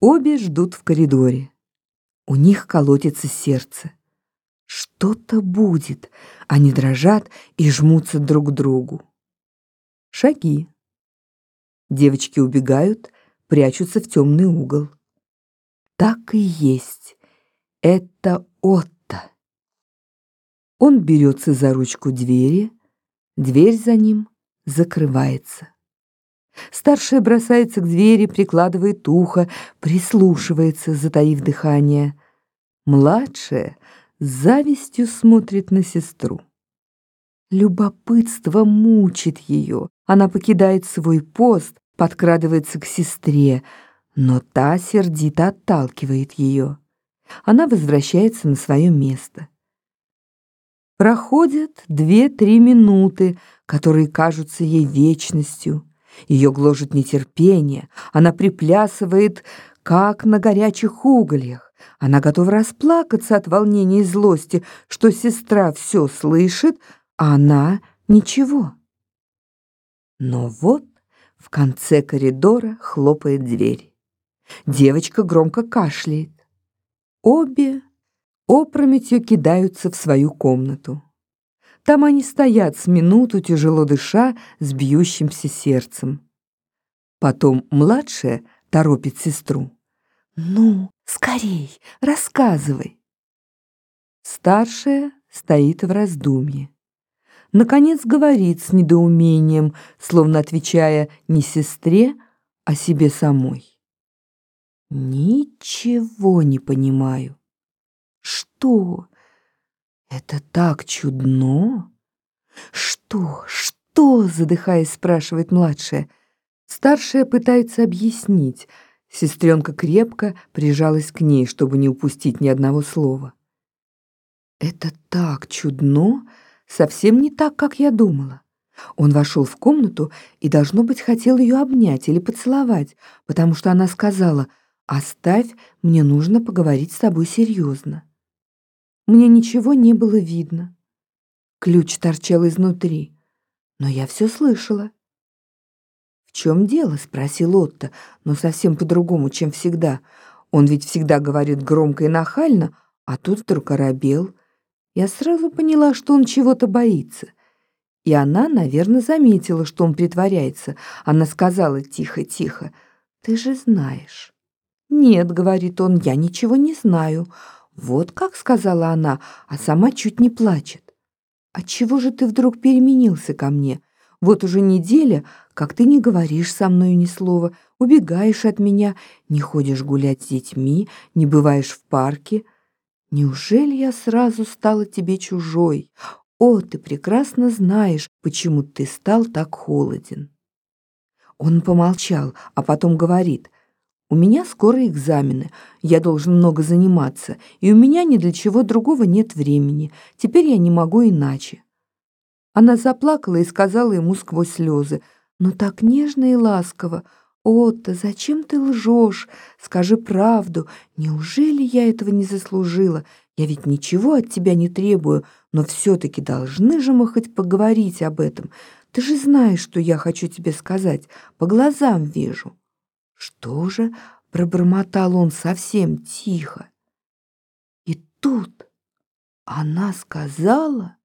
Обе ждут в коридоре. У них колотится сердце. Что-то будет. Они дрожат и жмутся друг к другу. Шаги. Девочки убегают, прячутся в темный угол. Так и есть. Это Отто. Он берется за ручку двери, дверь за ним закрывается. Старшая бросается к двери, прикладывает ухо, прислушивается, затаив дыхание. Младшая с завистью смотрит на сестру. Любопытство мучит ее. Она покидает свой пост, подкрадывается к сестре, но та сердито отталкивает ее. Она возвращается на свое место. Проходят две-три минуты, которые кажутся ей вечностью. Ее гложет нетерпение, она приплясывает, как на горячих угольях. Она готова расплакаться от волнения и злости, что сестра все слышит, а она ничего. Но вот в конце коридора хлопает дверь. Девочка громко кашляет. Обе опрометью кидаются в свою комнату. Там они стоят с минуту, тяжело дыша, с бьющимся сердцем. Потом младшая торопит сестру. «Ну, скорей, рассказывай!» Старшая стоит в раздумье. Наконец говорит с недоумением, словно отвечая не сестре, а себе самой. «Ничего не понимаю. Что? «Это так чудно!» «Что? Что?» — задыхаясь, спрашивает младшая. Старшая пытается объяснить. Сестренка крепко прижалась к ней, чтобы не упустить ни одного слова. «Это так чудно! Совсем не так, как я думала!» Он вошел в комнату и, должно быть, хотел ее обнять или поцеловать, потому что она сказала «Оставь, мне нужно поговорить с тобой серьезно». Мне ничего не было видно. Ключ торчал изнутри, но я все слышала. «В чем дело?» — спросил Отто, но совсем по-другому, чем всегда. Он ведь всегда говорит громко и нахально, а тут вдруг оробел. Я сразу поняла, что он чего-то боится. И она, наверное, заметила, что он притворяется. Она сказала тихо-тихо, «Ты же знаешь». «Нет», — говорит он, — «я ничего не знаю». «Вот как», — сказала она, а сама чуть не плачет. «Отчего же ты вдруг переменился ко мне? Вот уже неделя, как ты не говоришь со мной ни слова, убегаешь от меня, не ходишь гулять с детьми, не бываешь в парке. Неужели я сразу стала тебе чужой? О, ты прекрасно знаешь, почему ты стал так холоден». Он помолчал, а потом говорит — у меня скоро экзамены, я должен много заниматься, и у меня ни для чего другого нет времени. Теперь я не могу иначе». Она заплакала и сказала ему сквозь слезы, «Но так нежно и ласково. Отто, зачем ты лжешь? Скажи правду. Неужели я этого не заслужила? Я ведь ничего от тебя не требую, но все-таки должны же мы хоть поговорить об этом. Ты же знаешь, что я хочу тебе сказать. По глазам вижу». «Что же?» — пробормотал он совсем тихо. И тут она сказала...